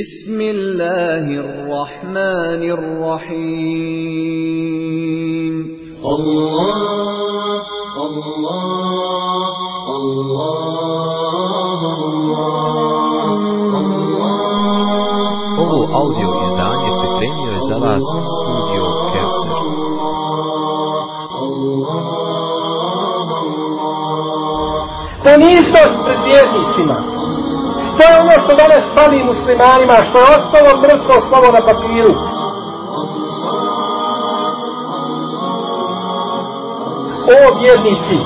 بسم الله الرحمن الرحيم الله الله الله الله Ovo audio izdanje pripremio je za vas studio Kevser. poniznost pred vjernicima. To je ono što danas pali muslimanima, što je ostalo mrtvo slovo na papiru. O vjernici,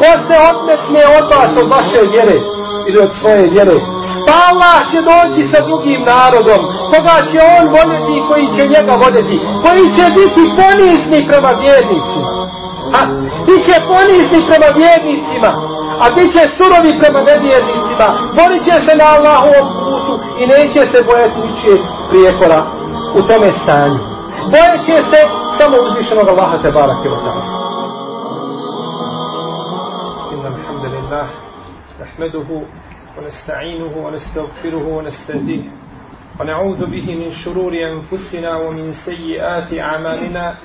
ko se odmetne od vas od vaše vjere ili od svoje vjere, pa Allah će doći sa drugim narodom, koga će on voljeti i koji će njega voljeti, koji će biti ponizni prema vjernicima. A, bit će ponizni prema vjernicima, a bit će surovi prema nevjernicima, borit će se na Allahovom putu i neće se bojati ničije prijekora u tome stanju. Bojat će se samo uzvišenog Allaha te barake wa ta'ala. إن الحمد لله نحمده ونستعينه ونستغفره ونستهديه ونعوذ به من شرور أنفسنا ومن سيئات أعمالنا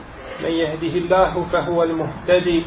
من يهده الله فهو المهتدي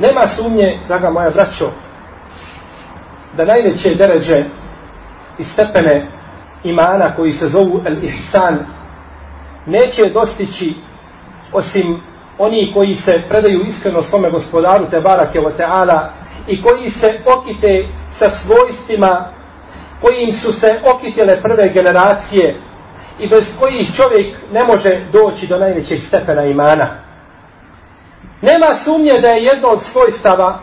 Nema sumnje, draga moja braćo, da najveće deređe i stepene imana koji se zovu el-ihsan neće dostići osim oni koji se predaju iskreno svome gospodaru te barake wa teala i koji se okite sa svojstvima kojim su se okitile prve generacije i bez kojih čovjek ne može doći do najvećeg stepena imana. Nema sumnje da je jedno od svojstava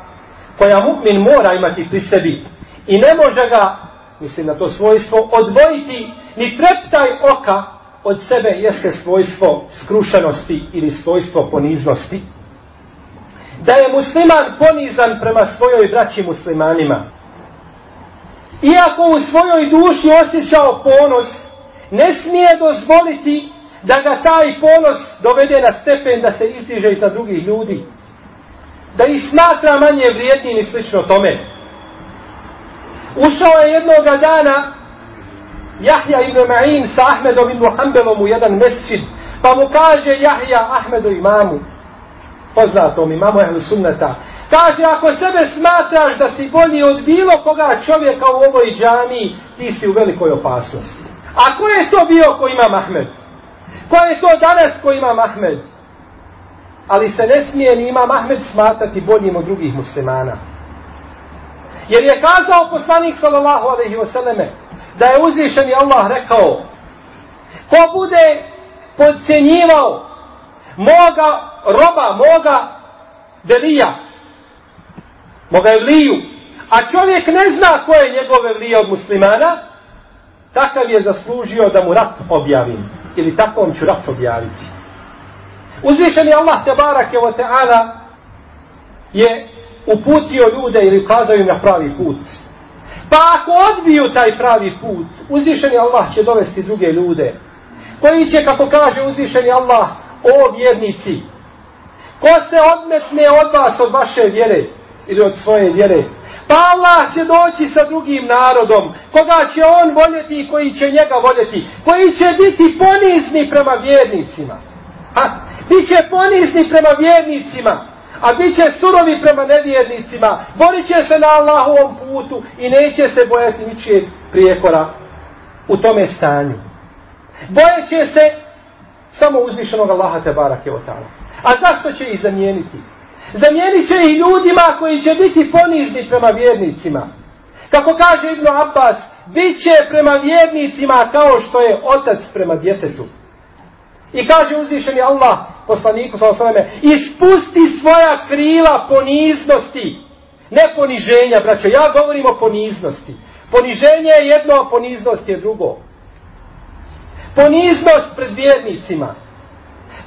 koja mu'min mora imati pri sebi i ne može ga, mislim na to svojstvo, odvojiti ni treptaj oka od sebe jeste svojstvo skrušenosti ili svojstvo poniznosti. Da je musliman ponizan prema svojoj braći muslimanima. Iako u svojoj duši osjećao ponos, ne smije dozvoliti da ga taj ponos dovede na stepen da se izdiže iza drugih ljudi. Da ih smatra manje vrijednim i slično tome. Ušao je jednoga dana Jahja ibn Ma'in sa Ahmedom ibn Hanbelom u jedan mesčid, pa mu kaže Jahja Ahmedu imamu, poznatom imamu ehlu sunneta, kaže ako sebe smatraš da si bolji od bilo koga čovjeka u ovoj džami, ti si u velikoj opasnosti. A ko je to bio ko imam Ahmed? Ko je to danas ko ima Ahmed? Ali se ne smije ni ima Ahmed smatrati boljim od drugih muslimana. Jer je kazao poslanik sallallahu alaihi wasallame da je uzvišen i Allah rekao ko bude podcjenjivao moga roba, moga delija, moga evliju, a čovjek ne zna ko je njegove evlije od muslimana, takav je zaslužio da mu rat objavim. Ili takvom ću rat objaviti. Uzvišeni Allah te barake o ta'ala je uputio ljude ili ukazao im na pravi put. Pa ako odbiju taj pravi put, uzvišeni Allah će dovesti druge ljude koji će, kako kaže uzvišeni Allah, o vjernici, ko se odmetne od vas, od vaše vjere, ili od svoje vjere, pa Allah će doći sa drugim narodom, koga će on voljeti i koji će njega voljeti, koji će biti ponizni prema vjernicima. Ha? Biće ponizni prema vjernicima, a bit će surovi prema nevjernicima, borit će se na Allahovom putu i neće se bojati ničijeg prijekora u tome stanju. Bojeće se samo uzvišenog Allaha te barake o ta'ala. A zašto će ih zamijeniti? Zamijenit će ih ljudima koji će biti ponizni prema vjernicima. Kako kaže Ibn Abbas, bit će prema vjernicima kao što je otac prema djetetu. I kaže uzvišeni Allah, poslaniku sa osvrame, ispusti svoja krila poniznosti. Ne poniženja, braćo, ja govorim o poniznosti. Poniženje je jedno, a poniznost je drugo. Poniznost pred vjernicima.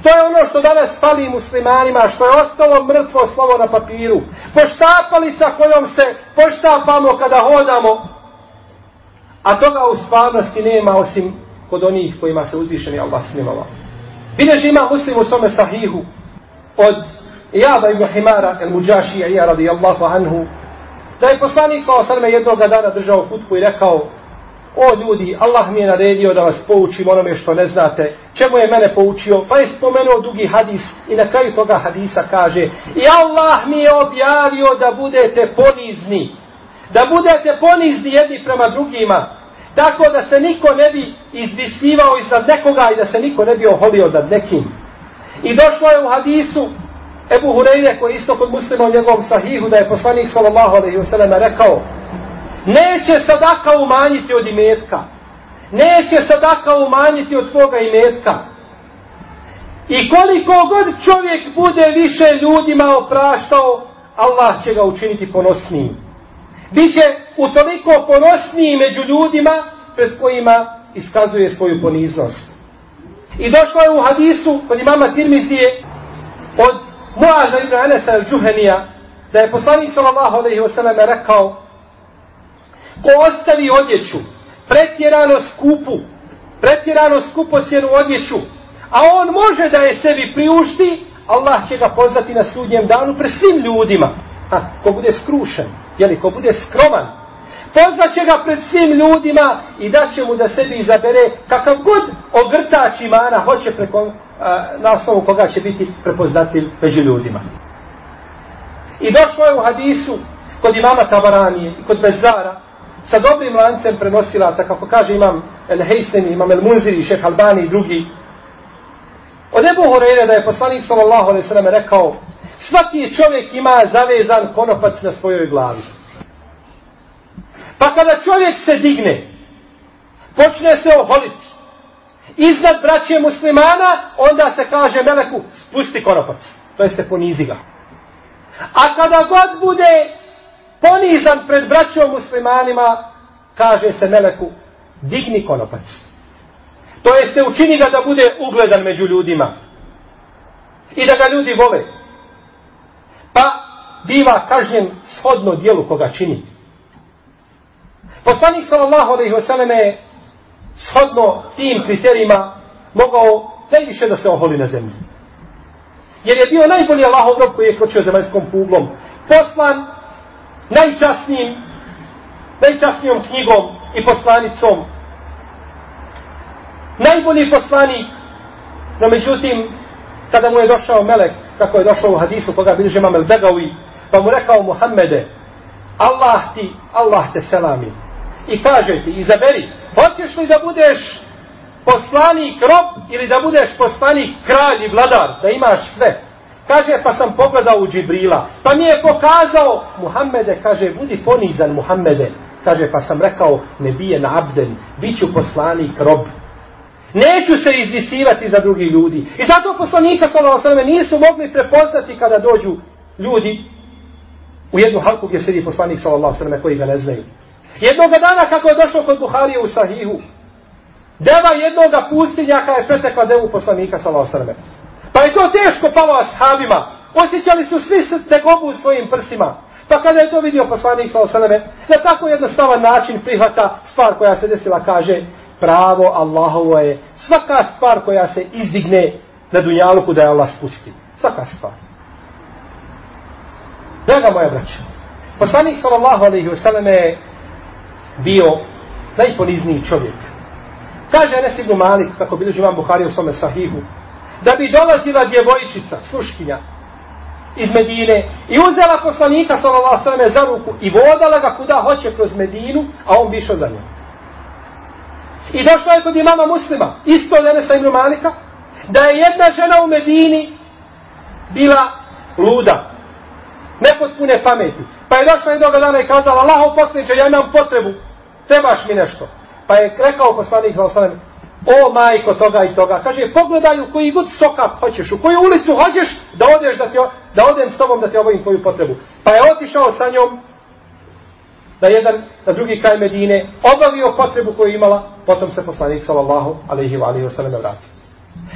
To je ono što danas fali muslimanima, što je ostalo mrtvo slovo na papiru. Poštapalica kojom se poštapamo kada hodamo. A toga u stvarnosti nema osim kod onih kojima se uzvišeni Allah smilovao. Bileži ima muslim u svome sahihu od Jaba ibn Himara el Muđašija i radijallahu anhu da je poslanik sa osrme jednog dana držao hutbu i rekao O ljudi, Allah mi je naredio da vas poučim onome što ne znate. Čemu je mene poučio? Pa je spomenuo dugi hadis i na kraju toga hadisa kaže I Allah mi je objavio da budete ponizni. Da budete ponizni jedni prema drugima. Tako da se niko ne bi izvisivao iznad nekoga i da se niko ne bi oholio nad nekim. I došlo je u hadisu Ebu Hureyre koji isto kod muslima u njegovom sahihu da je poslanik sallallahu alaihi wa sallam rekao Neće sadaka umanjiti od imetka. Neće sadaka umanjiti od svoga imetka. I koliko god čovjek bude više ljudima opraštao, Allah će ga učiniti ponosnijim. Biće utoliko ponosniji među ljudima pred kojima iskazuje svoju poniznost. I došlo je u hadisu kod imama Tirmizije od Muaza ibn Anasa al-đuhenija da je poslanik sallallahu alaihi wa sallam rekao ko ostavi odjeću, pretjerano skupu, pretjerano skupocjenu odjeću, a on može da je sebi priušti, Allah će ga pozvati na sudnjem danu pre svim ljudima. A, ko bude skrušen, jeli, ko bude skroman, pozvat će ga pred svim ljudima i da će mu da sebi izabere kakav god ogrtač imana hoće preko, a, na osnovu koga će biti prepoznatljiv među ljudima. I došlo je u hadisu kod imama Tabaranije i kod Bezara, sa dobrim lancem prenosilaca, kako kaže imam El Heyseni, imam El Munziri, šeh Albani i drugi. Od Ebu Horeire da je poslanik sallallahu alaihi sallam rekao, svaki čovjek ima zavezan konopac na svojoj glavi. Pa kada čovjek se digne, počne se oholiti, iznad braće muslimana, onda se kaže Meleku, spusti konopac, to jeste ponizi ga. A kada god bude ponižan pred braćom muslimanima, kaže se Meleku, digni konopac. To jeste učini ga da bude ugledan među ljudima. I da ga ljudi vole. Pa biva kažnjen shodno dijelu koga čini. Poslanik sallallahu alaihi wasallam je shodno tim kriterijima mogao najviše da se oholi na zemlji. Jer je bio najbolji Allahov rob koji je kročio zemaljskom kuglom. Poslan najčasnijim, najčasnijom knjigom i poslanicom. Najbolji poslanik, no međutim, kada mu je došao Melek, kako je došao u hadisu koga bilže Mamel Begawi, pa mu rekao Muhammede, Allah ti, Allah te selami. I kaže ti, izaberi, hoćeš li da budeš poslanik rob ili da budeš poslanik kralj i vladar, da imaš sve. Kaže, pa sam pogledao u Džibrila. Pa mi je pokazao, Muhammede, kaže, budi ponizan, Muhammede. Kaže, pa sam rekao, ne bije na abden, bit ću poslanik rob. Neću se izvisivati za drugi ljudi. I zato poslanika, sallallahu sallam, nisu mogli prepoznati kada dođu ljudi u jednu halku gdje sedi poslanik, sallallahu sallam, koji ga ne znaju. Jednog dana, kako je došlo kod Buharije u Sahihu, deva jednoga pustinjaka je pretekla devu poslanika, sallallahu sallam. Pa je to teško palo ashabima. Osjećali su svi tegobu u svojim prsima. Pa kada je to vidio poslanik sa osaname, na tako jednostavan način prihvata stvar koja se desila, kaže, pravo Allahovo je svaka stvar koja se izdigne na dunjaluku da je Allah spusti. Svaka stvar. Draga moja braća, poslanik sallallahu alaihi wa sallam je bio najponizniji čovjek. Kaže Enes ibn Malik, kako bilježi vam Buhari u svome sahihu, da bi dolazila djevojčica, sluškinja, iz Medine i uzela poslanika sallallahu alejhi ve za ruku i vodala ga kuda hoće kroz Medinu, a on bi išao za njom. I došla je kod imama muslima, isto od Enesa ibn Malika, da je jedna žena u Medini bila luda, nepotpune pameti. Pa je došla jednog dana i kazala, Allaho poslaniče, ja imam potrebu, trebaš mi nešto. Pa je rekao poslanik sallallahu alejhi o majko toga i toga. Kaže, pogledaj u koji god sokak hoćeš, u koju ulicu hoćeš da odeš da, ti, da odem s tobom da ti obavim svoju potrebu. Pa je otišao sa njom da jedan, na drugi kraj Medine, obavio potrebu koju imala, potom se poslanik sallallahu alaihi wa alaihi wa sallam vratio.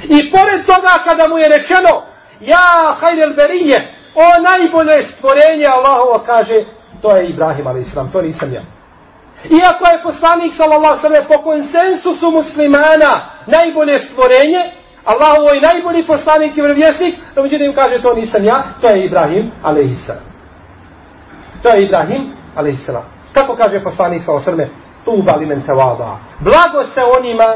I pored toga kada mu je rečeno, ja hajrel berije, o najbolje stvorenje Allahovo kaže, to je Ibrahim alaihi to nisam ja. Iako je poslanik sallallahu sallam po konsensusu muslimana najbolje stvorenje, Allahovo je najbolji poslanik i vrvjesnik, no međutim kaže to nisam ja, to je Ibrahim alejhiselam. To je Ibrahim alejhiselam. Kako kaže poslanik sallallahu alejhi Tuba li men tevada. Blago se onima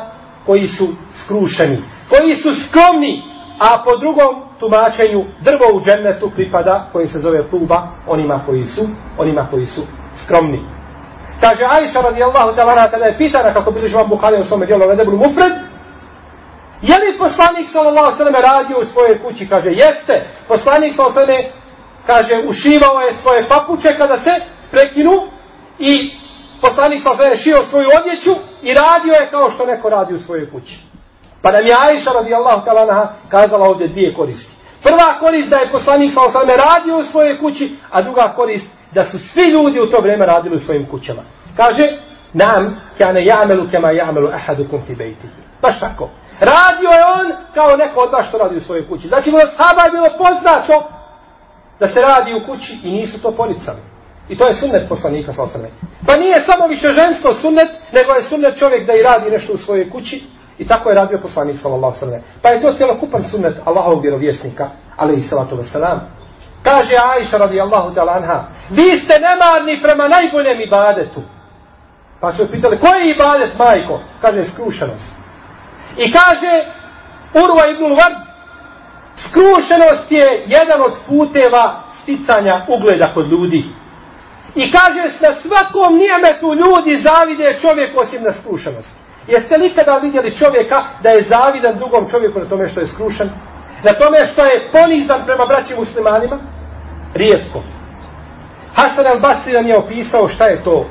koji su skrušeni, koji su skromni, a po drugom tumačenju drvo u džennetu pripada koji se zove tuba onima koji su onima koji su skromni. Kaže Aisha radijallahu ta'ala kada je pitana kako bili živan Bukhari u svome dijelu Vedebul Mufred, je li poslanik sallallahu sallam radio u svojoj kući? Kaže, jeste. Poslanik sallallahu sallam kaže, ušivao je svoje papuče kada se prekinu i poslanik sallallahu sallam je šio svoju odjeću i radio je kao što neko radi u svojoj kući. Pa nam je Aisha radijallahu ta'ala kazala ovdje dvije koristi. Prva korist da je poslanik sallallahu sallam radio u svojoj kući, a druga korist da su svi ljudi u to vrijeme radili u svojim kućama. Kaže, nam, kane jamelu kema jamelu ahadukum fi bejtihi. Baš tako. Radio je on kao neko od vas što radi u svojoj kući. Znači, bilo sahaba je bilo poznato da se radi u kući i nisu to poricali. I to je sunnet poslanika sa osrme. Pa nije samo više žensko sunnet, nego je sunnet čovjek da i radi nešto u svojoj kući. I tako je radio poslanik sallallahu sallam. Pa je to cjelokupan sunnet Allahovog vjerovjesnika, ali i salatu veselam. Kaže Aisha radijallahu ta'ala anha, vi ste nemarni prema najboljem ibadetu. Pa su pitali, koji je ibadet, majko? Kaže, skrušenost. I kaže, Urva ibn Vard, skrušenost je jedan od puteva sticanja ugleda kod ljudi. I kaže, na svakom nijemetu ljudi zavide čovjek osim na skrušenost. Jeste li kada vidjeli čovjeka da je zavidan drugom čovjeku na tome što je skrušen? Na tome što je ponizan prema braći muslimanima? Rijetko. Hasan al-Basri nam je opisao šta je to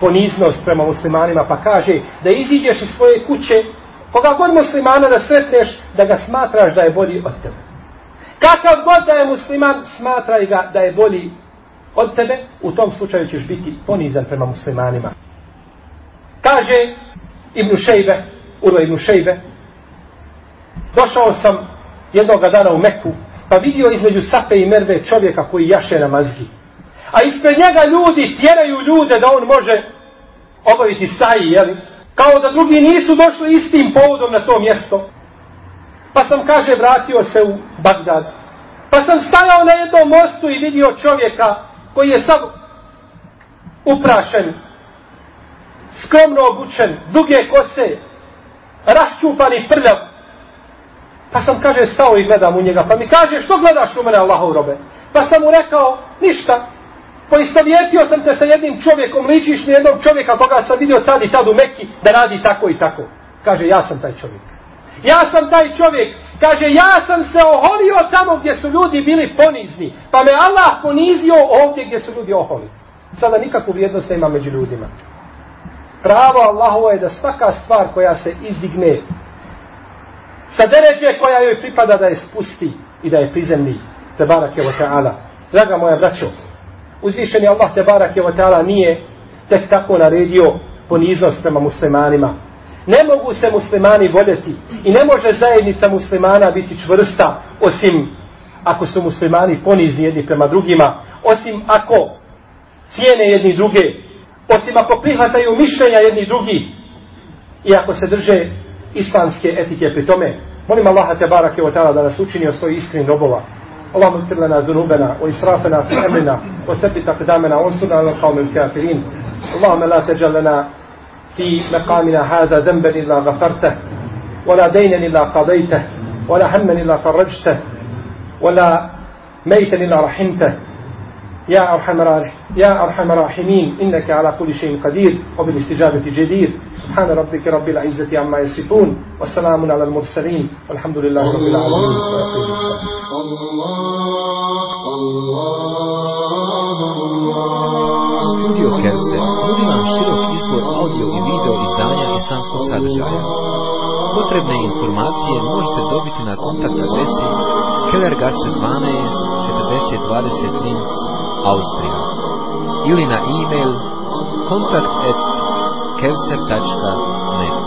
poniznost prema muslimanima, pa kaže da iziđeš iz svoje kuće, koga god muslimana da sretneš, da ga smatraš da je bolji od tebe. Kakav god da je musliman, smatraj ga da je bolji od tebe, u tom slučaju ćeš biti ponizan prema muslimanima. Kaže Ibn Šejbe, Urva Ibn Šejbe, došao sam jednog dana u Meku, pa vidio između Safe i Merve čovjeka koji jaše na mazgi. A ispred njega ljudi tjeraju ljude da on može obaviti saji, jeli? Kao da drugi nisu došli istim povodom na to mjesto. Pa sam, kaže, vratio se u Bagdad. Pa sam stajao na jednom mostu i vidio čovjeka koji je sav uprašen, skromno obučen, duge kose, raščupan i prljav. Pa sam, kaže, stao i gledam u njega. Pa mi kaže, što gledaš u mene, Allahov robe? Pa sam mu rekao, ništa. Poistovjetio sam te sa jednim čovjekom, ličiš mi jednog čovjeka koga sam vidio tad i tad u Mekki da radi tako i tako. Kaže, ja sam taj čovjek. Ja sam taj čovjek. Kaže, ja sam se oholio tamo gdje su ljudi bili ponizni. Pa me Allah ponizio ovdje gdje su ljudi oholi. Sada nikakvu vrijednost nema među ljudima. Pravo Allahovo je da svaka stvar koja se izdigne sa deređe koja joj pripada da je spusti i da je prizemni. Te barak je ta'ala. Draga moja braćo, uzvišeni Allah te barak je ta'ala nije tek tako naredio poniznost prema muslimanima. Ne mogu se muslimani voljeti i ne može zajednica muslimana biti čvrsta osim ako su muslimani ponizni jedni prema drugima, osim ako cijene jedni druge, osim ako prihvataju mišljenja jedni drugi, i ako se drže islamske etike pri tome. Molim Allaha te barake wa ta'ala da nas učini od svojih iskrenih robova. اللهم اغفر لنا ذنوبنا وإسرافنا في أمرنا وثبت أقدامنا وانصرنا على القوم الكافرين اللهم لا تجعل لنا في مقامنا هذا ذنبا إلا غفرته ولا دينا إلا قضيته ولا هما إلا فرجته ولا ميتا إلا رحمته يا أرحم يا أرحم الراحمين إنك على كل شيء قدير وبالاستجابة جدير سبحان ربك رب العزة عما يصفون والسلام على المرسلين والحمد لله رب العالمين Studio Kevser nudi vam širok izbor audio i video izdanja islamskog sadržaja. Potrebne informacije možete dobiti na kontakt adresi Kellergasse 12 4020 Linz, Austria. Ili na e-mail kontakt at kelser.net